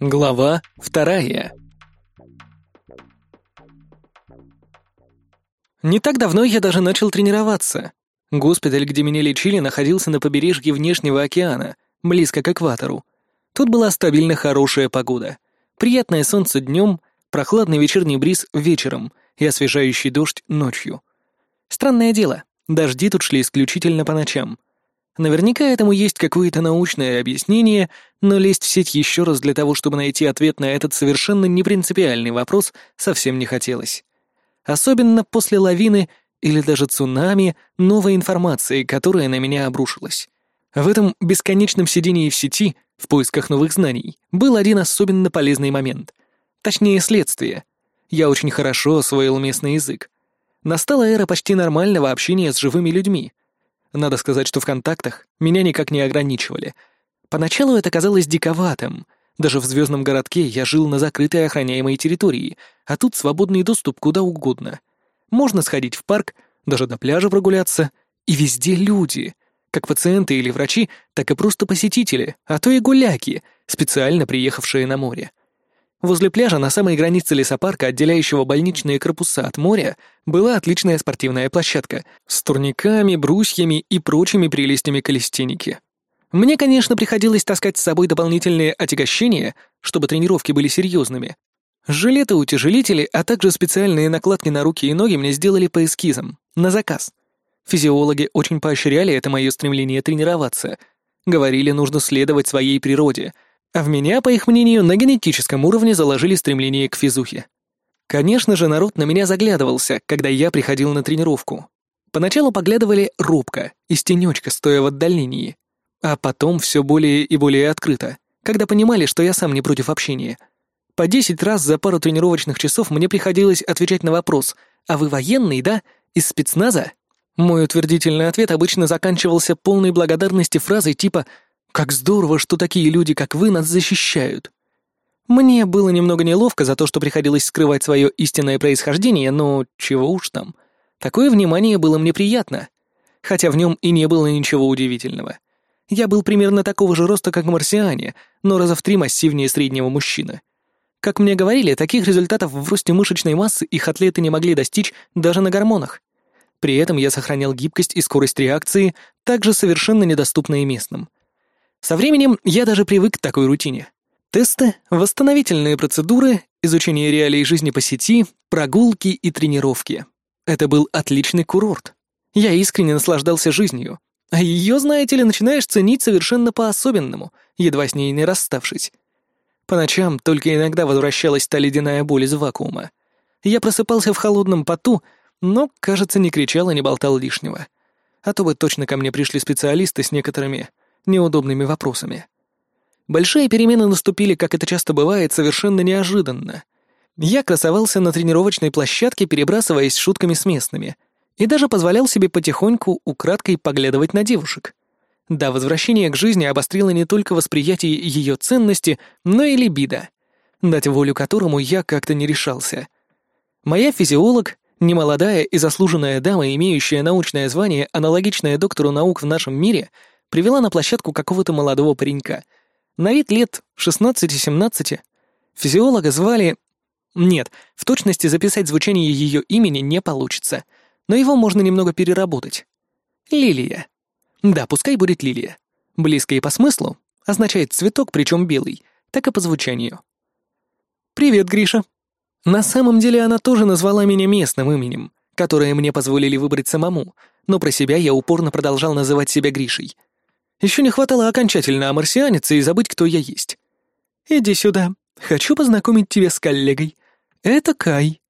Глава вторая Не так давно я даже начал тренироваться. Госпиталь, где меня лечили, находился на побережье внешнего океана, близко к экватору. Тут была стабильно хорошая погода. Приятное солнце днем, прохладный вечерний бриз вечером и освежающий дождь ночью. Странное дело, дожди тут шли исключительно по ночам. Наверняка этому есть какое-то научное объяснение, но лезть в сеть еще раз для того, чтобы найти ответ на этот совершенно непринципиальный вопрос, совсем не хотелось. Особенно после лавины или даже цунами новой информации, которая на меня обрушилась. В этом бесконечном сидении в сети, в поисках новых знаний, был один особенно полезный момент. Точнее, следствие. Я очень хорошо освоил местный язык. Настала эра почти нормального общения с живыми людьми. Надо сказать, что в контактах меня никак не ограничивали. Поначалу это казалось диковатым. Даже в звездном городке я жил на закрытой охраняемой территории, а тут свободный доступ куда угодно. Можно сходить в парк, даже до пляжа прогуляться, и везде люди. Как пациенты или врачи, так и просто посетители, а то и гуляки, специально приехавшие на море. Возле пляжа на самой границе лесопарка, отделяющего больничные корпуса от моря, была отличная спортивная площадка с турниками, брусьями и прочими прелестями калистеники. Мне, конечно, приходилось таскать с собой дополнительные отягощения, чтобы тренировки были серьезными. Жилеты-утяжелители, а также специальные накладки на руки и ноги мне сделали по эскизам, на заказ. Физиологи очень поощряли это мое стремление тренироваться. Говорили, нужно следовать своей природе — а в меня, по их мнению, на генетическом уровне заложили стремление к физухе. Конечно же, народ на меня заглядывался, когда я приходил на тренировку. Поначалу поглядывали робко, из тенечка, стоя в отдалении. А потом все более и более открыто, когда понимали, что я сам не против общения. По десять раз за пару тренировочных часов мне приходилось отвечать на вопрос «А вы военный, да? Из спецназа?» Мой утвердительный ответ обычно заканчивался полной благодарности фразой типа как здорово, что такие люди, как вы, нас защищают. Мне было немного неловко за то, что приходилось скрывать свое истинное происхождение, но чего уж там. Такое внимание было мне приятно. Хотя в нем и не было ничего удивительного. Я был примерно такого же роста, как марсиане, но раза в три массивнее среднего мужчины. Как мне говорили, таких результатов в росте мышечной массы их атлеты не могли достичь даже на гормонах. При этом я сохранял гибкость и скорость реакции, также совершенно недоступные местным. Со временем я даже привык к такой рутине. Тесты, восстановительные процедуры, изучение реалий жизни по сети, прогулки и тренировки. Это был отличный курорт. Я искренне наслаждался жизнью. А ее, знаете ли, начинаешь ценить совершенно по-особенному, едва с ней не расставшись. По ночам только иногда возвращалась та ледяная боль из вакуума. Я просыпался в холодном поту, но, кажется, не кричал и не болтал лишнего. А то бы точно ко мне пришли специалисты с некоторыми неудобными вопросами. Большие перемены наступили, как это часто бывает, совершенно неожиданно. Я красовался на тренировочной площадке, перебрасываясь шутками с местными, и даже позволял себе потихоньку украдкой поглядывать на девушек. Да, возвращение к жизни обострило не только восприятие ее ценности, но и либидо, дать волю которому я как-то не решался. Моя физиолог, немолодая и заслуженная дама, имеющая научное звание, аналогичное доктору наук в нашем мире — привела на площадку какого-то молодого паренька. На вид лет 16-17. Физиолога звали... Нет, в точности записать звучание ее имени не получится, но его можно немного переработать. Лилия. Да, пускай будет лилия. Близко и по смыслу, означает цветок, причем белый, так и по звучанию. «Привет, Гриша». На самом деле она тоже назвала меня местным именем, которое мне позволили выбрать самому, но про себя я упорно продолжал называть себя Гришей. Еще не хватало окончательно омарсианиться и забыть, кто я есть. Иди сюда. Хочу познакомить тебя с коллегой. Это Кай.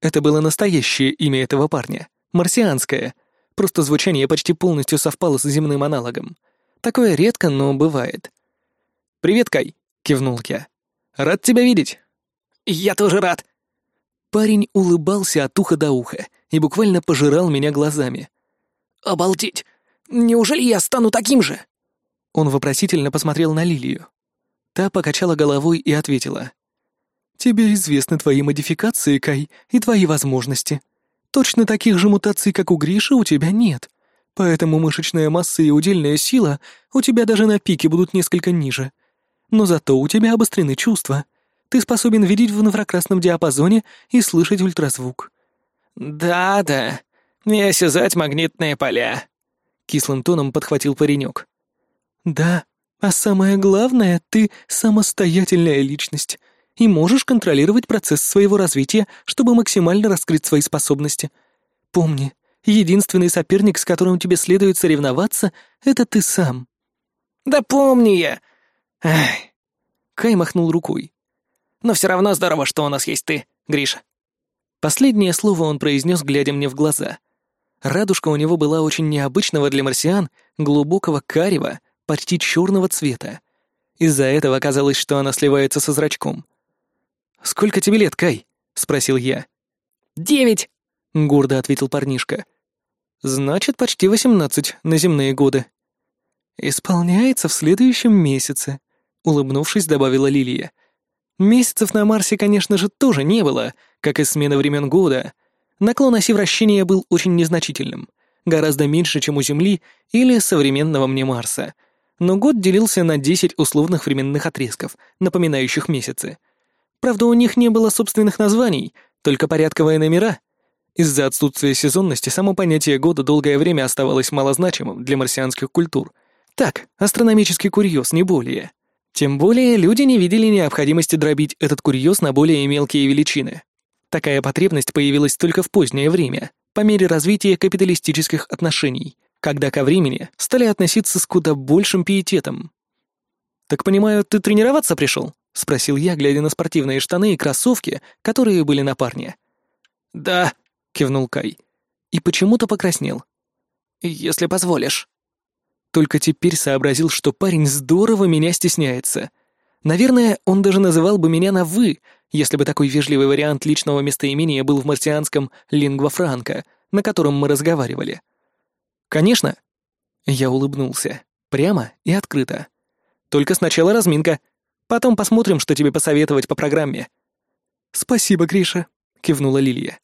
Это было настоящее имя этого парня. Марсианское. Просто звучание почти полностью совпало с земным аналогом. Такое редко, но бывает. «Привет, Кай», — кивнул я. «Рад тебя видеть». «Я тоже рад». Парень улыбался от уха до уха и буквально пожирал меня глазами. «Обалдеть! Неужели я стану таким же?» Он вопросительно посмотрел на Лилию. Та покачала головой и ответила. «Тебе известны твои модификации, Кай, и твои возможности. Точно таких же мутаций, как у Гриши, у тебя нет. поэтому мышечная масса и удельная сила у тебя даже на пике будут несколько ниже. Но зато у тебя обострены чувства. Ты способен видеть в инфракрасном диапазоне и слышать ультразвук». «Да-да, и осязать магнитные поля», — кислым тоном подхватил паренек. «Да, а самое главное, ты самостоятельная личность и можешь контролировать процесс своего развития, чтобы максимально раскрыть свои способности. Помни, Единственный соперник, с которым тебе следует соревноваться, это ты сам». «Да помни я!» Эх. Кай махнул рукой. «Но все равно здорово, что у нас есть ты, Гриша». Последнее слово он произнес, глядя мне в глаза. Радужка у него была очень необычного для марсиан, глубокого карего, почти черного цвета. Из-за этого казалось, что она сливается со зрачком. «Сколько тебе лет, Кай?» — спросил я. «Девять!» — гордо ответил парнишка. «Значит, почти восемнадцать на земные годы». «Исполняется в следующем месяце», — улыбнувшись, добавила Лилия. «Месяцев на Марсе, конечно же, тоже не было, как и смена времен года. Наклон оси вращения был очень незначительным, гораздо меньше, чем у Земли или современного мне Марса. Но год делился на десять условных временных отрезков, напоминающих месяцы. Правда, у них не было собственных названий, только порядковые номера — из-за отсутствия сезонности само понятие года долгое время оставалось малозначимым для марсианских культур. Так, астрономический курьез, не более. Тем более люди не видели необходимости дробить этот курьез на более мелкие величины. Такая потребность появилась только в позднее время, по мере развития капиталистических отношений, когда ко времени стали относиться с куда большим пиететом. «Так понимаю, ты тренироваться пришел?» — спросил я, глядя на спортивные штаны и кроссовки, которые были на парне. «Да», кивнул Кай. И почему-то покраснел. «Если позволишь». Только теперь сообразил, что парень здорово меня стесняется. Наверное, он даже называл бы меня на «вы», если бы такой вежливый вариант личного местоимения был в марсианском «лингва франка», на котором мы разговаривали. «Конечно». Я улыбнулся. Прямо и открыто. «Только сначала разминка. Потом посмотрим, что тебе посоветовать по программе». «Спасибо, Гриша», — кивнула Лилия.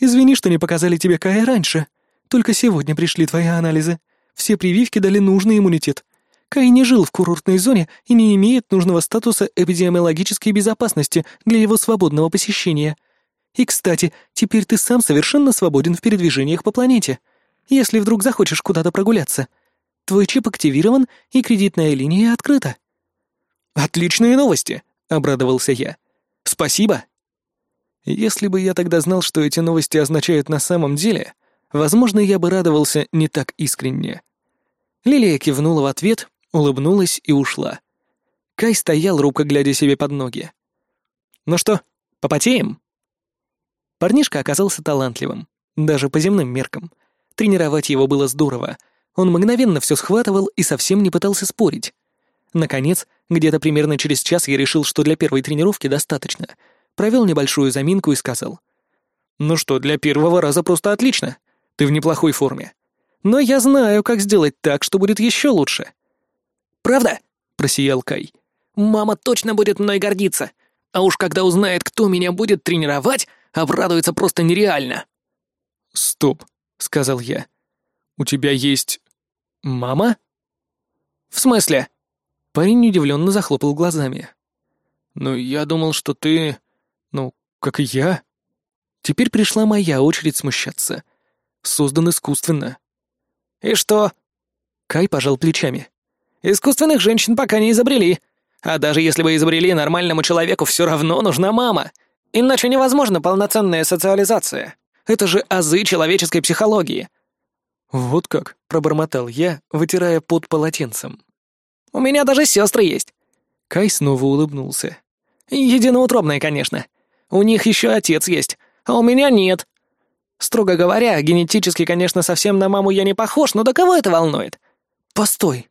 Извини, что не показали тебе Кая раньше. Только сегодня пришли твои анализы. Все прививки дали нужный иммунитет. Кай не жил в курортной зоне и не имеет нужного статуса эпидемиологической безопасности для его свободного посещения. И, кстати, теперь ты сам совершенно свободен в передвижениях по планете. Если вдруг захочешь куда-то прогуляться. Твой чип активирован, и кредитная линия открыта. «Отличные новости!» — обрадовался я. «Спасибо!» Если бы я тогда знал, что эти новости означают на самом деле, возможно, я бы радовался не так искренне. Лилия кивнула в ответ, улыбнулась и ушла. Кай стоял, рука глядя себе под ноги. «Ну что, попотеем?» Парнишка оказался талантливым, даже по земным меркам. Тренировать его было здорово. Он мгновенно все схватывал и совсем не пытался спорить. Наконец, где-то примерно через час я решил, что для первой тренировки достаточно — провел небольшую заминку и сказал. «Ну что, для первого раза просто отлично. Ты в неплохой форме. Но я знаю, как сделать так, что будет еще лучше». «Правда?» — просиял Кай. «Мама точно будет мной гордиться. А уж когда узнает, кто меня будет тренировать, обрадуется просто нереально». «Стоп», — сказал я. «У тебя есть... мама?» «В смысле?» Парень удивленно захлопал глазами. «Ну, я думал, что ты...» Ну, как и я. Теперь пришла моя очередь смущаться. Создан искусственно. «И что?» Кай пожал плечами. «Искусственных женщин пока не изобрели. А даже если бы изобрели, нормальному человеку все равно нужна мама. Иначе невозможна полноценная социализация. Это же азы человеческой психологии». «Вот как», — пробормотал я, вытирая под полотенцем. «У меня даже сестры есть». Кай снова улыбнулся. «Единоутробные, конечно. У них еще отец есть, а у меня нет. Строго говоря, генетически, конечно, совсем на маму я не похож, но до кого это волнует? Постой.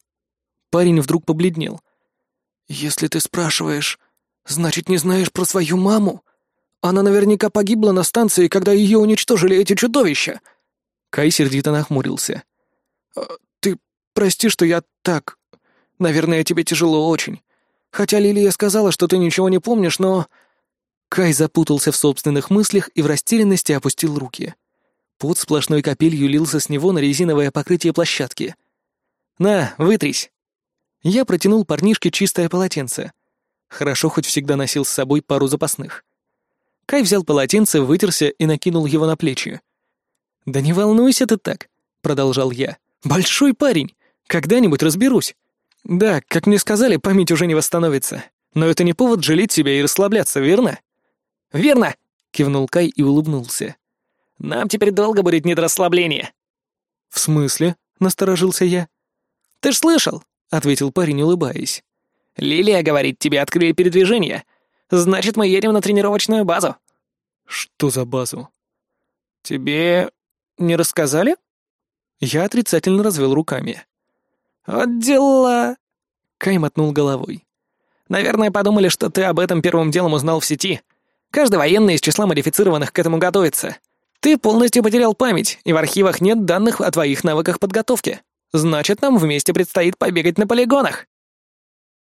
Парень вдруг побледнел. Если ты спрашиваешь, значит, не знаешь про свою маму? Она наверняка погибла на станции, когда ее уничтожили эти чудовища. Кай сердито нахмурился. «А, «Ты прости, что я так. Наверное, тебе тяжело очень. Хотя Лилия сказала, что ты ничего не помнишь, но Кай запутался в собственных мыслях и в растерянности опустил руки. Пот сплошной капелью лился с него на резиновое покрытие площадки. «На, вытрись!» Я протянул парнишке чистое полотенце. Хорошо хоть всегда носил с собой пару запасных. Кай взял полотенце, вытерся и накинул его на плечи. «Да не волнуйся ты так», — продолжал я. «Большой парень. Когда-нибудь разберусь. Да, как мне сказали, память уже не восстановится. Но это не повод жалеть себя и расслабляться, верно?» «Верно!» — кивнул Кай и улыбнулся. «Нам теперь долго будет не до расслабления». «В смысле?» — насторожился я. «Ты ж слышал?» — ответил парень, улыбаясь. «Лилия говорит, тебе открыли передвижение. Значит, мы едем на тренировочную базу». «Что за базу?» «Тебе не рассказали?» Я отрицательно развел руками. «Вот дела!» Кай мотнул головой. «Наверное, подумали, что ты об этом первым делом узнал в сети. Каждый военный из числа модифицированных к этому готовится. Ты полностью потерял память, и в архивах нет данных о твоих навыках подготовки. Значит, нам вместе предстоит побегать на полигонах».